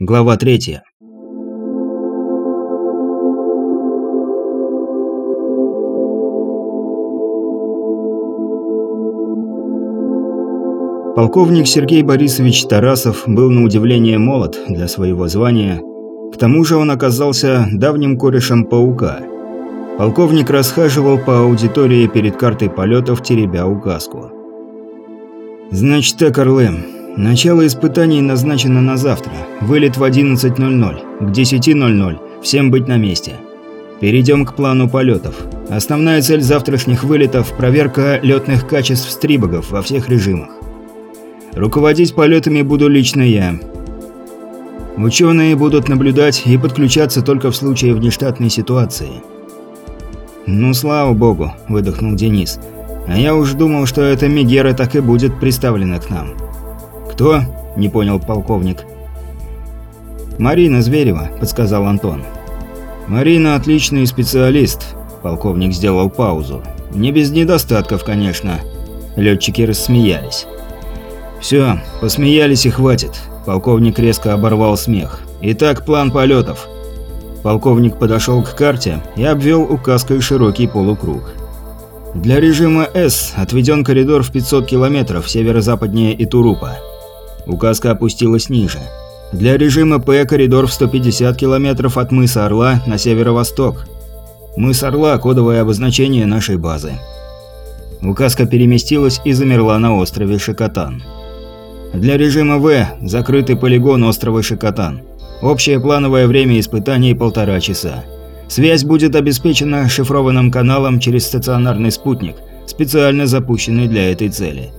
Глава 3. Полковник Сергей Борисович Тарасов был на удивление молод для своего звания. К тому же он оказался давним корешем паука. Полковник расхаживал по аудитории перед картой полетов, теребя указку. «Значит так, Орлы, начало испытаний назначено на завтра. Вылет в 11.00, к 10.00, всем быть на месте. Перейдем к плану полетов. Основная цель завтрашних вылетов – проверка летных качеств стрибогов во всех режимах. Руководить полетами буду лично я. Ученые будут наблюдать и подключаться только в случае внештатной ситуации. «Ну, слава богу», – выдохнул Денис. «А я уж думал, что эта Мегера так и будет приставлена к нам». «Кто?» – не понял полковник. «Марина Зверева», – подсказал Антон. «Марина – отличный специалист», – полковник сделал паузу. «Не без недостатков, конечно». Летчики рассмеялись. «Все, посмеялись и хватит», – полковник резко оборвал смех. «Итак, план полетов». Полковник подошел к карте и обвел указкой широкий полукруг. Для режима «С» отведен коридор в 500 километров северо-западнее Итурупа. Указка опустилась ниже. Для режима «П» коридор в 150 километров от мыса Орла на северо-восток. Мыс Орла – кодовое обозначение нашей базы. Указка переместилась и замерла на острове Шикотан. Для режима В – закрытый полигон острова Шикотан. Общее плановое время испытаний – полтора часа. Связь будет обеспечена шифрованным каналом через стационарный спутник, специально запущенный для этой цели.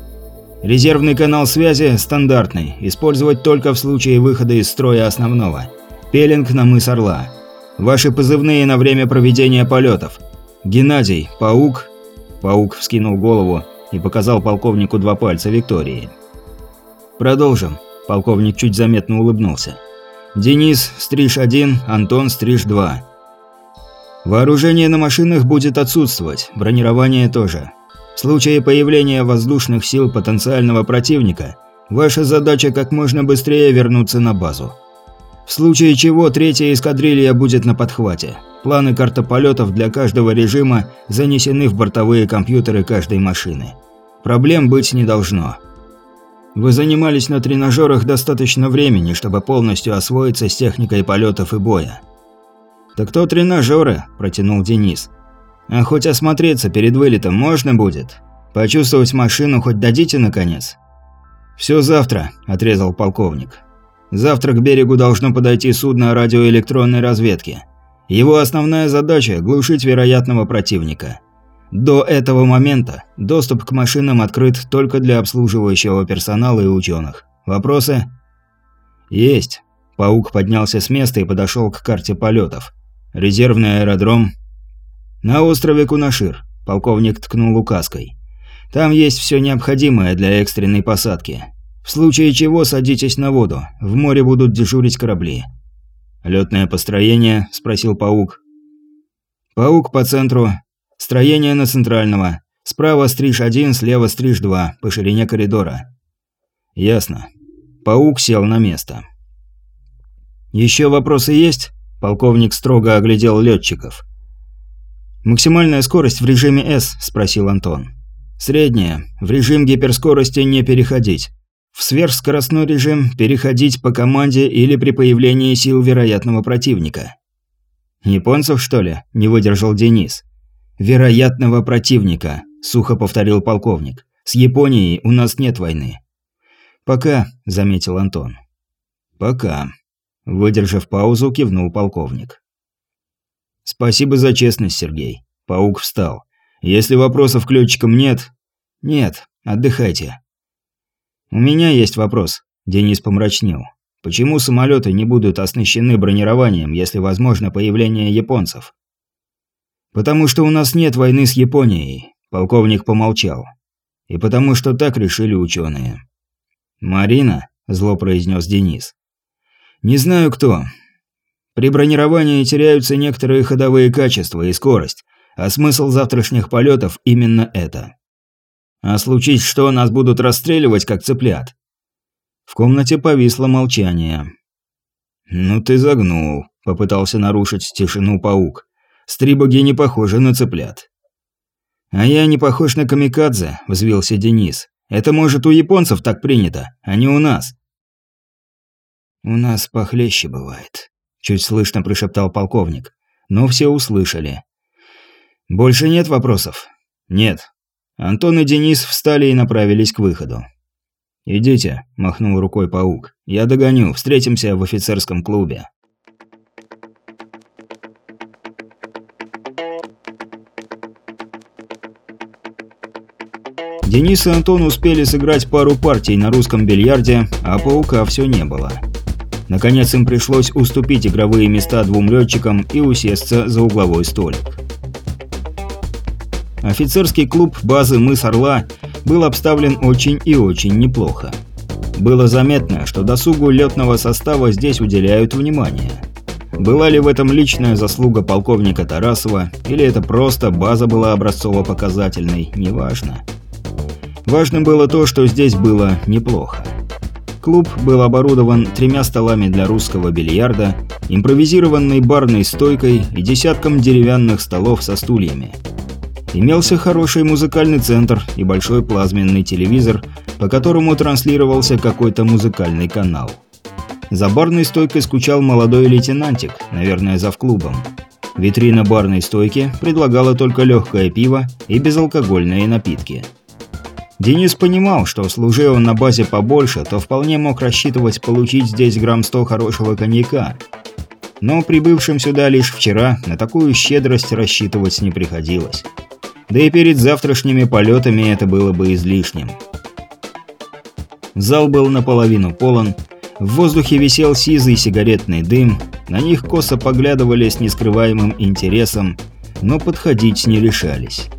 Резервный канал связи стандартный, использовать только в случае выхода из строя основного. Пелинг на мыс Орла. Ваши позывные на время проведения полетов. Геннадий, Паук. Паук вскинул голову и показал полковнику два пальца Виктории. «Продолжим», – полковник чуть заметно улыбнулся. «Денис, Стриж-1, Антон, Стриж-2». Вооружение на машинах будет отсутствовать, бронирование тоже. В случае появления воздушных сил потенциального противника, ваша задача как можно быстрее вернуться на базу. В случае чего третья эскадрилья будет на подхвате. Планы картополетов для каждого режима занесены в бортовые компьютеры каждой машины. Проблем быть не должно. Вы занимались на тренажерах достаточно времени, чтобы полностью освоиться с техникой полетов и боя. «Так то тренажеры», – протянул Денис. «А хоть осмотреться перед вылетом можно будет? Почувствовать машину хоть дадите, наконец?» «Все завтра», – отрезал полковник. «Завтра к берегу должно подойти судно радиоэлектронной разведки. Его основная задача – глушить вероятного противника. До этого момента доступ к машинам открыт только для обслуживающего персонала и ученых. Вопросы? Есть. Паук поднялся с места и подошел к карте полетов. Резервный аэродром. На острове Кунашир. Полковник ткнул указкой. Там есть все необходимое для экстренной посадки. В случае чего садитесь на воду. В море будут дежурить корабли. Летное построение? спросил Паук. Паук по центру, Строение на центрального. Справа стриж-1, слева стриж-2, по ширине коридора. Ясно. Паук сел на место. Еще вопросы есть? Полковник строго оглядел летчиков. «Максимальная скорость в режиме S?» – спросил Антон. «Средняя. В режим гиперскорости не переходить. В сверхскоростной режим переходить по команде или при появлении сил вероятного противника». «Японцев, что ли?» – не выдержал Денис вероятного противника», – сухо повторил полковник. «С Японией у нас нет войны». «Пока», – заметил Антон. «Пока», – выдержав паузу, кивнул полковник. «Спасибо за честность, Сергей». Паук встал. «Если вопросов к летчикам нет...» «Нет, отдыхайте». «У меня есть вопрос», – Денис помрачнел. «Почему самолеты не будут оснащены бронированием, если возможно появление японцев?» «Потому что у нас нет войны с Японией», – полковник помолчал. «И потому что так решили ученые». «Марина?» – зло произнес Денис. «Не знаю кто. При бронировании теряются некоторые ходовые качества и скорость, а смысл завтрашних полетов именно это. А случись что, нас будут расстреливать, как цыплят». В комнате повисло молчание. «Ну ты загнул», – попытался нарушить тишину паук. «Стрибоги не похожи на цыплят». «А я не похож на камикадзе», – взвился Денис. «Это, может, у японцев так принято, а не у нас». «У нас похлеще бывает», – чуть слышно прошептал полковник. Но все услышали. «Больше нет вопросов?» «Нет». Антон и Денис встали и направились к выходу. «Идите», – махнул рукой паук. «Я догоню, встретимся в офицерском клубе». Денис и Антон успели сыграть пару партий на русском бильярде, а паука все не было. Наконец им пришлось уступить игровые места двум летчикам и усесться за угловой столик. Офицерский клуб базы «Мыс Орла» был обставлен очень и очень неплохо. Было заметно, что досугу летного состава здесь уделяют внимание. Была ли в этом личная заслуга полковника Тарасова, или это просто база была образцово-показательной, неважно. Важно было то, что здесь было неплохо. Клуб был оборудован тремя столами для русского бильярда, импровизированной барной стойкой и десятком деревянных столов со стульями – Имелся хороший музыкальный центр и большой плазменный телевизор, по которому транслировался какой-то музыкальный канал. За барной стойкой скучал молодой лейтенантик, наверное, зав клубом. Витрина барной стойки предлагала только легкое пиво и безалкогольные напитки. Денис понимал, что служил он на базе побольше, то вполне мог рассчитывать получить здесь грамм 100 хорошего коньяка. Но прибывшим сюда лишь вчера на такую щедрость рассчитывать не приходилось. Да и перед завтрашними полетами это было бы излишним. Зал был наполовину полон, в воздухе висел сизый сигаретный дым, на них косо поглядывали с нескрываемым интересом, но подходить не решались.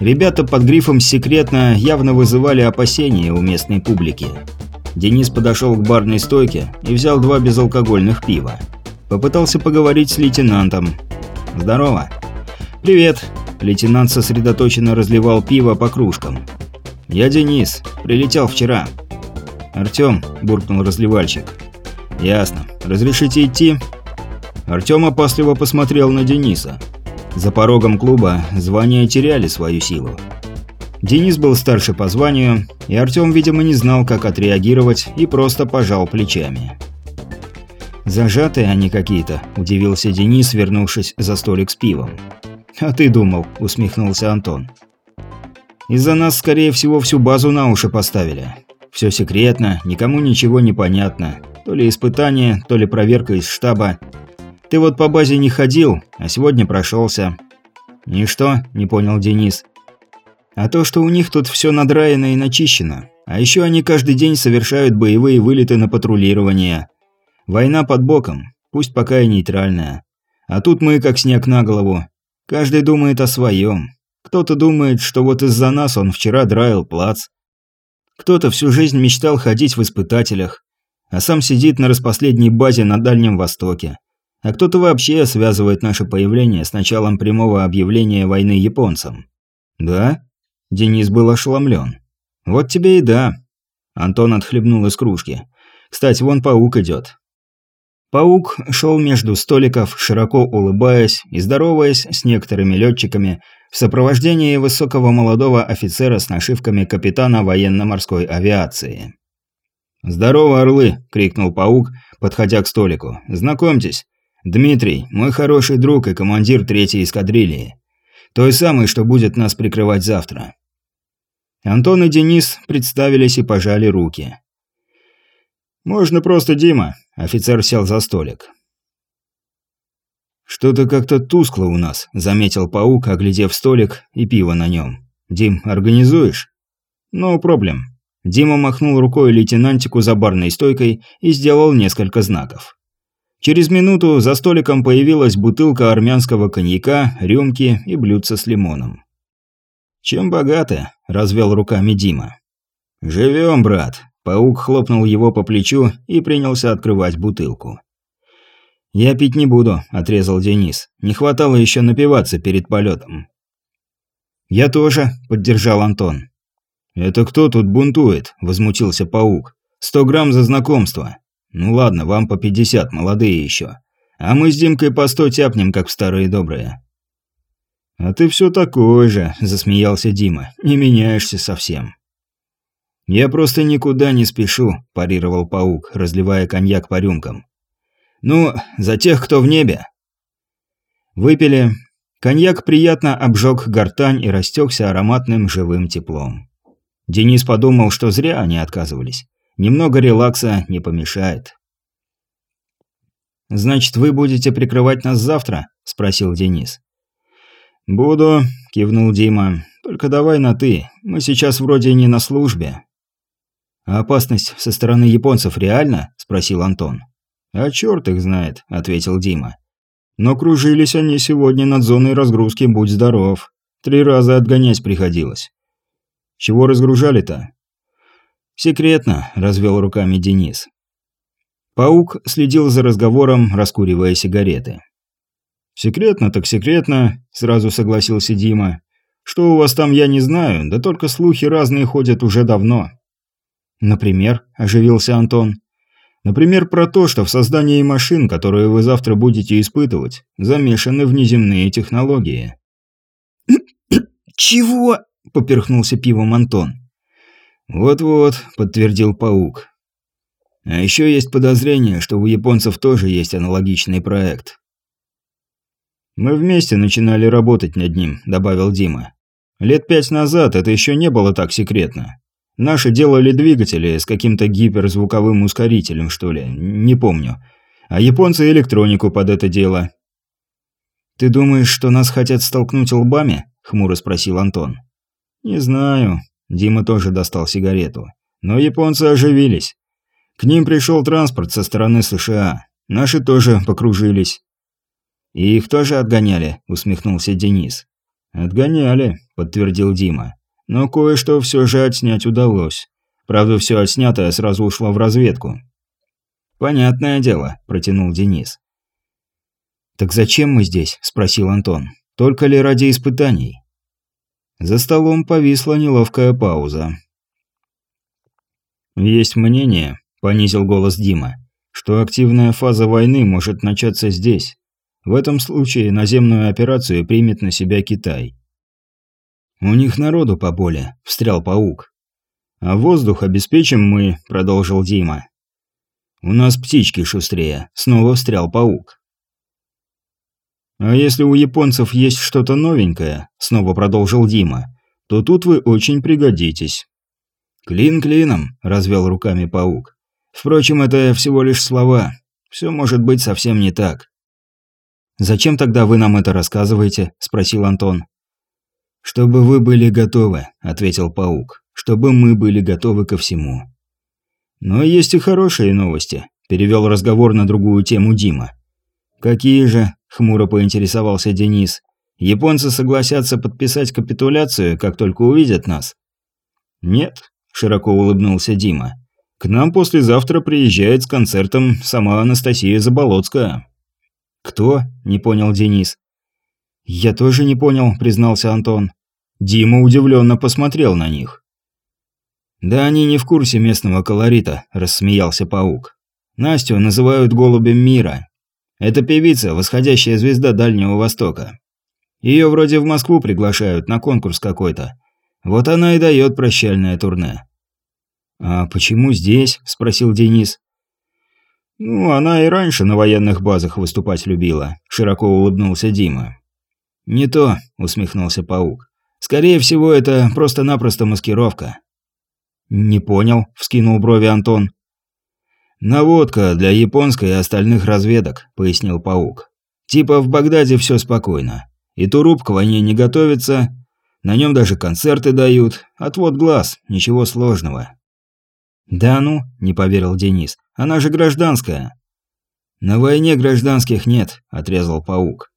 Ребята под грифом «секретно» явно вызывали опасения у местной публики. Денис подошел к барной стойке и взял два безалкогольных пива. Попытался поговорить с лейтенантом. «Здорово». «Привет», Лейтенант сосредоточенно разливал пиво по кружкам. «Я Денис. Прилетел вчера». «Артём», – буркнул разливальщик. «Ясно. Разрешите идти?» Артём опасливо посмотрел на Дениса. За порогом клуба звания теряли свою силу. Денис был старше по званию, и Артём, видимо, не знал, как отреагировать, и просто пожал плечами. «Зажатые они какие-то», – удивился Денис, вернувшись за столик с пивом. «А ты думал», – усмехнулся Антон. «Из-за нас, скорее всего, всю базу на уши поставили. Все секретно, никому ничего не понятно. То ли испытание, то ли проверка из штаба. Ты вот по базе не ходил, а сегодня прошелся». «И что?» – не понял Денис. «А то, что у них тут все надраено и начищено. А еще они каждый день совершают боевые вылеты на патрулирование. Война под боком, пусть пока и нейтральная. А тут мы как снег на голову. Каждый думает о своем. Кто-то думает, что вот из-за нас он вчера драил плац. Кто-то всю жизнь мечтал ходить в испытателях, а сам сидит на распоследней базе на Дальнем Востоке. А кто-то вообще связывает наше появление с началом прямого объявления войны японцам. Да? Денис был ошеломлен. Вот тебе и да. Антон отхлебнул из кружки. Кстати, вон паук идет. Паук шел между столиков, широко улыбаясь и здороваясь с некоторыми летчиками в сопровождении высокого молодого офицера с нашивками капитана военно-морской авиации. «Здорово, орлы!» – крикнул паук, подходя к столику. «Знакомьтесь, Дмитрий, мой хороший друг и командир третьей эскадрильи. Той самой, что будет нас прикрывать завтра». Антон и Денис представились и пожали руки. «Можно просто Дима», Офицер сел за столик. «Что-то как-то тускло у нас», – заметил паук, оглядев столик и пиво на нем. «Дим, организуешь?» «No проблем». Дима махнул рукой лейтенантику за барной стойкой и сделал несколько знаков. Через минуту за столиком появилась бутылка армянского коньяка, рюмки и блюдце с лимоном. «Чем богаты?» – развел руками Дима. «Живем, брат», Паук хлопнул его по плечу и принялся открывать бутылку. «Я пить не буду», – отрезал Денис. «Не хватало еще напиваться перед полетом». «Я тоже», – поддержал Антон. «Это кто тут бунтует?» – возмутился паук. «Сто грамм за знакомство». Ну ладно, вам по 50, молодые еще. А мы с Димкой по 100 тяпнем, как в старые добрые». «А ты все такой же», – засмеялся Дима. «Не меняешься совсем». «Я просто никуда не спешу», – парировал паук, разливая коньяк по рюмкам. «Ну, за тех, кто в небе». Выпили. Коньяк приятно обжег гортань и растекся ароматным живым теплом. Денис подумал, что зря они отказывались. Немного релакса не помешает. «Значит, вы будете прикрывать нас завтра?» – спросил Денис. «Буду», – кивнул Дима. «Только давай на «ты». Мы сейчас вроде не на службе». «А опасность со стороны японцев реальна?» – спросил Антон. «А черт их знает», – ответил Дима. «Но кружились они сегодня над зоной разгрузки, будь здоров. Три раза отгонять приходилось». «Чего разгружали-то?» «Секретно», – развел руками Денис. Паук следил за разговором, раскуривая сигареты. «Секретно так секретно», – сразу согласился Дима. «Что у вас там, я не знаю, да только слухи разные ходят уже давно». «Например?» – оживился Антон. «Например, про то, что в создании машин, которые вы завтра будете испытывать, замешаны внеземные технологии». «Чего?» – поперхнулся пивом Антон. «Вот-вот», – подтвердил паук. «А еще есть подозрение, что у японцев тоже есть аналогичный проект. «Мы вместе начинали работать над ним», – добавил Дима. «Лет пять назад это еще не было так секретно. Наши делали двигатели с каким-то гиперзвуковым ускорителем, что ли, не помню. А японцы электронику под это дело». «Ты думаешь, что нас хотят столкнуть лбами?» – хмуро спросил Антон. «Не знаю». Дима тоже достал сигарету. «Но японцы оживились. К ним пришел транспорт со стороны США. Наши тоже покружились. «И их тоже отгоняли?» – усмехнулся Денис. «Отгоняли», – подтвердил Дима. «Но кое-что все же отснять удалось. Правда, все отснятое сразу ушло в разведку». «Понятное дело», – протянул Денис. «Так зачем мы здесь?» – спросил Антон. «Только ли ради испытаний?» За столом повисла неловкая пауза. «Есть мнение», – понизил голос Дима, – «что активная фаза войны может начаться здесь, в этом случае наземную операцию примет на себя Китай. «У них народу поболе», – встрял паук. «А воздух обеспечим мы», – продолжил Дима. «У нас птички шустрее», – снова встрял паук. «А если у японцев есть что-то новенькое», – снова продолжил Дима, – «то тут вы очень пригодитесь». «Клин клином», – развел руками паук. «Впрочем, это всего лишь слова. Все может быть совсем не так. «Зачем тогда вы нам это рассказываете?» – спросил Антон. «Чтобы вы были готовы», – ответил паук. «Чтобы мы были готовы ко всему». «Но есть и хорошие новости», – перевел разговор на другую тему Дима. «Какие же?» – хмуро поинтересовался Денис. «Японцы согласятся подписать капитуляцию, как только увидят нас?» «Нет», – широко улыбнулся Дима. «К нам послезавтра приезжает с концертом сама Анастасия Заболоцкая». «Кто?» – не понял Денис. «Я тоже не понял», – признался Антон. Дима удивленно посмотрел на них. «Да они не в курсе местного колорита», – рассмеялся паук. «Настю называют голубем мира. Это певица, восходящая звезда Дальнего Востока. Ее вроде в Москву приглашают на конкурс какой-то. Вот она и дает прощальное турне». «А почему здесь?» – спросил Денис. «Ну, она и раньше на военных базах выступать любила», – широко улыбнулся Дима. «Не то», – усмехнулся паук. «Скорее всего, это просто-напросто маскировка». «Не понял», – вскинул брови Антон. «Наводка для японской и остальных разведок», – пояснил паук. «Типа в Багдаде все спокойно. И Туруп к войне не готовится, на нем даже концерты дают, отвод глаз, ничего сложного». «Да ну», – не поверил Денис. Она же гражданская». «На войне гражданских нет», – отрезал паук.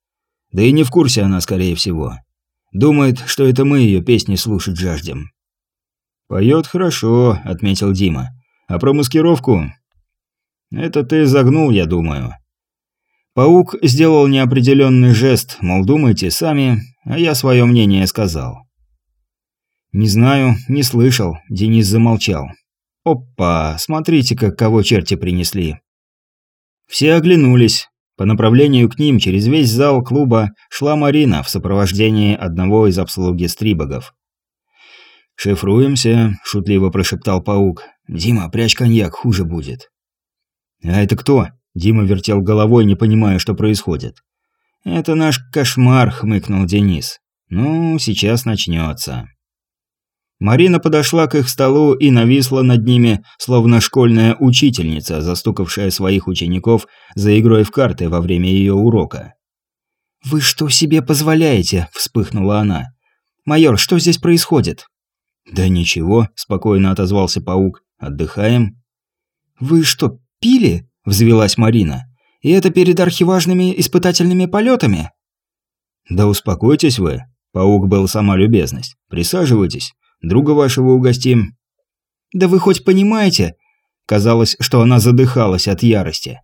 «Да и не в курсе она, скорее всего. Думает, что это мы ее песни слушать жаждем». «Поет хорошо», – отметил Дима. «А про маскировку?» «Это ты загнул, я думаю». Паук сделал неопределенный жест, мол, думайте сами, а я свое мнение сказал. «Не знаю, не слышал», – Денис замолчал. Опа, смотрите-ка, кого черти принесли. Все оглянулись. По направлению к ним через весь зал клуба шла Марина в сопровождении одного из обслуги стрибогов. «Шифруемся», – шутливо прошептал паук. «Дима, прячь коньяк, хуже будет». «А это кто?» – Дима вертел головой, не понимая, что происходит. «Это наш кошмар», – хмыкнул Денис. «Ну, сейчас начнется». Марина подошла к их столу и нависла над ними, словно школьная учительница, застукавшая своих учеников за игрой в карты во время ее урока. «Вы что себе позволяете?» – вспыхнула она. «Майор, что здесь происходит?» «Да ничего», – спокойно отозвался паук. «Отдыхаем». «Вы что, пили?» – взвелась Марина. «И это перед архиважными испытательными полетами?» «Да успокойтесь вы», – паук был сама любезность. «Присаживайтесь». Друга вашего угостим». «Да вы хоть понимаете?» Казалось, что она задыхалась от ярости.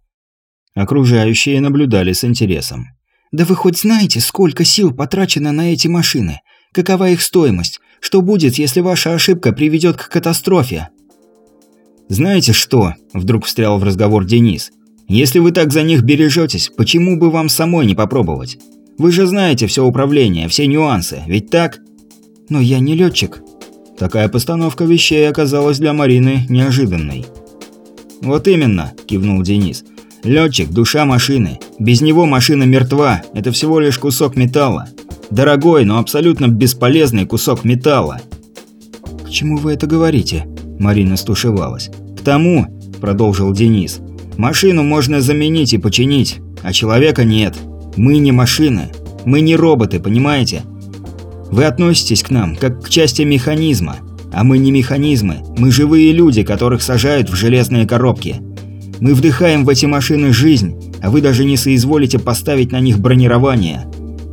Окружающие наблюдали с интересом. «Да вы хоть знаете, сколько сил потрачено на эти машины? Какова их стоимость? Что будет, если ваша ошибка приведет к катастрофе?» «Знаете что?» – вдруг встрял в разговор Денис. «Если вы так за них бережетесь, почему бы вам самой не попробовать? Вы же знаете все управление, все нюансы, ведь так?» «Но я не летчик», Такая постановка вещей оказалась для Марины неожиданной. «Вот именно», – кивнул Денис. «Летчик – душа машины. Без него машина мертва. Это всего лишь кусок металла. Дорогой, но абсолютно бесполезный кусок металла». «К чему вы это говорите?» – Марина стушевалась. «К тому», – продолжил Денис. «Машину можно заменить и починить, а человека нет. Мы не машины. Мы не роботы, понимаете? Вы относитесь к нам как к части механизма, а мы не механизмы, мы живые люди, которых сажают в железные коробки. Мы вдыхаем в эти машины жизнь, а вы даже не соизволите поставить на них бронирование.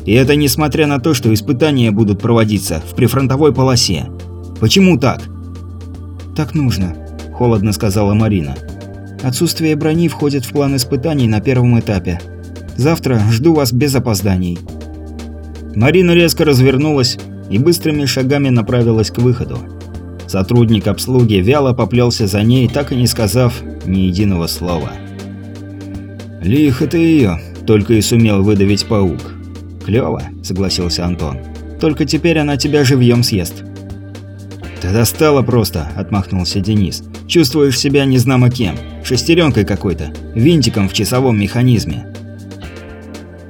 И это несмотря на то, что испытания будут проводиться в прифронтовой полосе. Почему так? Так нужно, холодно сказала Марина. Отсутствие брони входит в план испытаний на первом этапе. Завтра жду вас без опозданий. Марина резко развернулась и быстрыми шагами направилась к выходу. Сотрудник обслуги вяло поплелся за ней, так и не сказав ни единого слова. «Лихо ты ее», – только и сумел выдавить паук. «Клёво», – согласился Антон. «Только теперь она тебя живьем съест». «Ты достала просто», – отмахнулся Денис. «Чувствуешь себя незнамо кем, шестеренкой какой-то, винтиком в часовом механизме.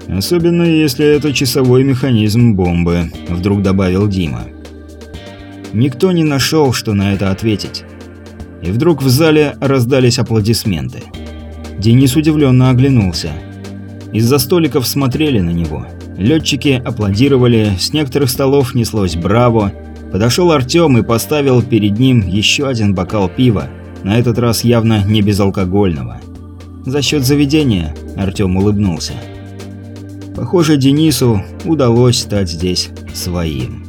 «Особенно если это часовой механизм бомбы», – вдруг добавил Дима. Никто не нашел, что на это ответить. И вдруг в зале раздались аплодисменты. Денис удивленно оглянулся. Из-за столиков смотрели на него. Летчики аплодировали, с некоторых столов неслось «Браво!». Подошел Артем и поставил перед ним еще один бокал пива, на этот раз явно не безалкогольного. «За счет заведения», – Артем улыбнулся. Похоже, Денису удалось стать здесь своим.